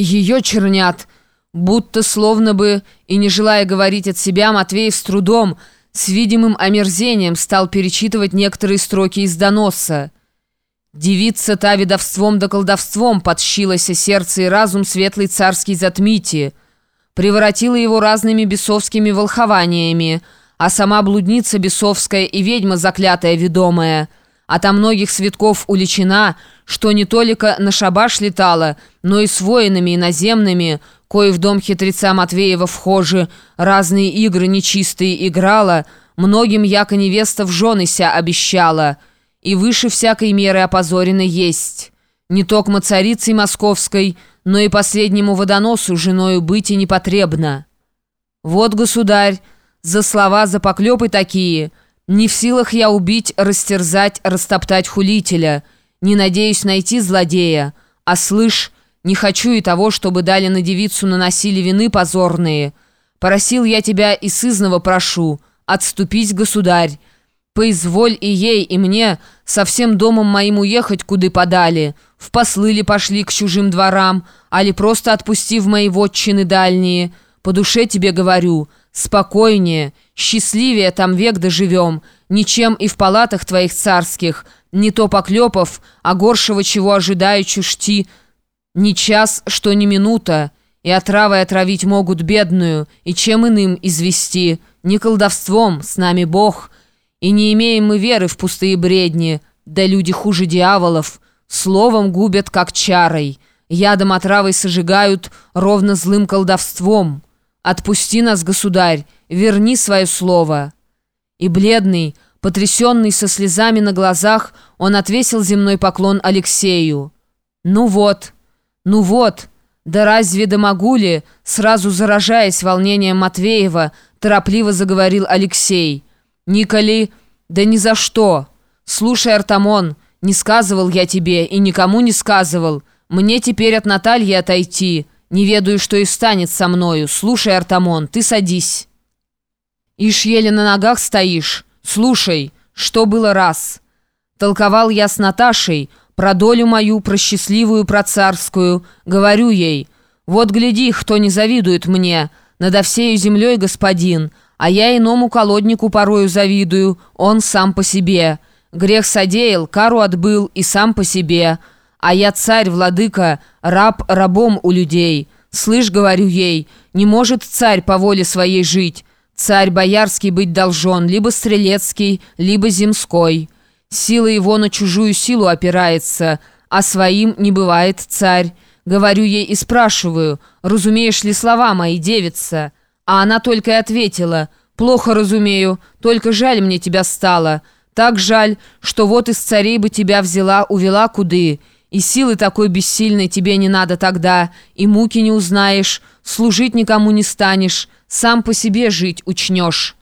ее чернят. Будто словно бы, и не желая говорить от себя, Матвеев с трудом, с видимым омерзением стал перечитывать некоторые строки из доноса. «Девица та ведовством да колдовством подщилась сердце и разум светлый царский затмите, превратила его разными бесовскими волхованиями, а сама блудница бесовская и ведьма заклятая ведомая» Ото многих святков уличена, что не только на шабаш летала, но и с воинами иноземными, кои в дом хитреца Матвеева вхожи, разные игры нечистые играла, многим яко невеста в жены ся обещала, и выше всякой меры опозорена есть. Не токмо царицей московской, но и последнему водоносу женою быть и непотребно. Вот, государь, за слова, за поклепы такие — не в силах я убить, растерзать, растоптать хулителя. Не надеюсь найти злодея. А слышь, не хочу и того, чтобы дали на девицу наносили вины позорные. Просил я тебя и сызного прошу. Отступись, государь. Поизволь и ей, и мне со всем домом моим уехать, куды подали. В послы ли пошли к чужим дворам, али просто отпусти в мои вотчины дальние. По душе тебе говорю, спокойнее, счастливее там век доживем, ничем и в палатах твоих царских, не то поклепов, а горшего чего ожидаю чушти, ни час, что ни минута, и отравой отравить могут бедную, и чем иным извести, не колдовством, с нами Бог, и не имеем мы веры в пустые бредни, да люди хуже дьяволов, словом губят, как чарой, ядом отравой сожигают, ровно злым колдовством». «Отпусти нас, государь, верни свое слово». И бледный, потрясенный со слезами на глазах, он отвесил земной поклон Алексею. «Ну вот, ну вот, да разве да могу ли?» Сразу заражаясь волнением Матвеева, торопливо заговорил Алексей. «Николи, да ни за что. Слушай, Артамон, не сказывал я тебе и никому не сказывал. Мне теперь от Натальи отойти». Не ведаю, что и станет со мною. Слушай, Артамон, ты садись. Ишь еле на ногах стоишь. Слушай, что было раз. Толковал я с Наташей про долю мою, про счастливую, про царскую. Говорю ей, вот гляди, кто не завидует мне, надо всею землей господин, а я иному колоднику порою завидую, он сам по себе. Грех содеял, кару отбыл и сам по себе». А я царь, владыка, раб рабом у людей. Слышь, говорю ей, не может царь по воле своей жить. Царь боярский быть должен, либо стрелецкий, либо земской. Сила его на чужую силу опирается, а своим не бывает царь. Говорю ей и спрашиваю, разумеешь ли слова мои, девица? А она только и ответила, плохо разумею, только жаль мне тебя стало. Так жаль, что вот из царей бы тебя взяла, увела куды». И силы такой бессильной тебе не надо тогда, и муки не узнаешь, служить никому не станешь, сам по себе жить учнешь».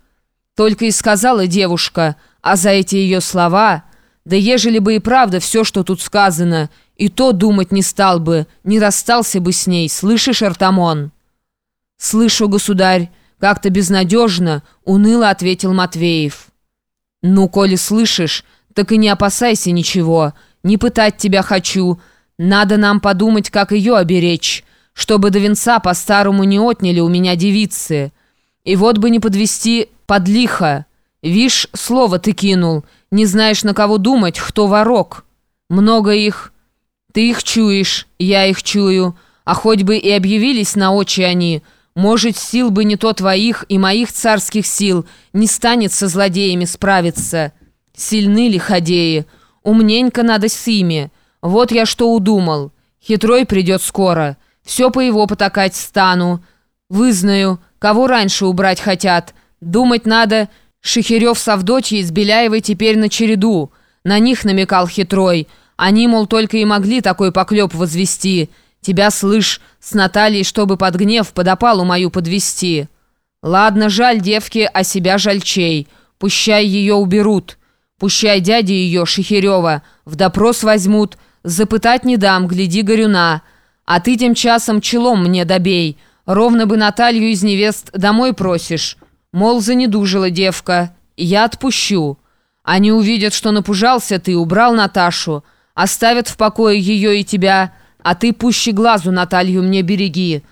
Только и сказала девушка, а за эти ее слова, да ежели бы и правда все, что тут сказано, и то думать не стал бы, не расстался бы с ней, слышишь, Артамон?» «Слышу, государь, как-то безнадежно», — уныло ответил Матвеев. «Ну, коли слышишь, так и не опасайся ничего», — не пытать тебя хочу. Надо нам подумать, как ее оберечь, чтобы до венца по-старому не отняли у меня девицы. И вот бы не подвести под лихо. Вишь, слово ты кинул. Не знаешь, на кого думать, кто ворок. Много их. Ты их чуешь, я их чую. А хоть бы и объявились на очи они, может, сил бы не то твоих и моих царских сил не станет со злодеями справиться. Сильны ли ходеи?» Умненько надо с ими. Вот я что удумал. Хитрой придет скоро. Все по его потакать стану. Вызнаю, кого раньше убрать хотят. Думать надо, Шехерев с Авдотьей с Беляевой теперь на череду. На них намекал хитрой. Они, мол, только и могли такой поклеп возвести. Тебя, слышь, с Натальей, чтобы под гнев под опалу мою подвести. Ладно, жаль девки, а себя жальчей. Пущай ее уберут». Пущай дяди ее, Шехерева, в допрос возьмут, запытать не дам, гляди горюна. А ты тем часом челом мне добей, ровно бы Наталью из невест домой просишь. Мол, занедужила девка, я отпущу. Они увидят, что напужался ты, убрал Наташу, оставят в покое ее и тебя, А ты пуще глазу Наталью мне береги.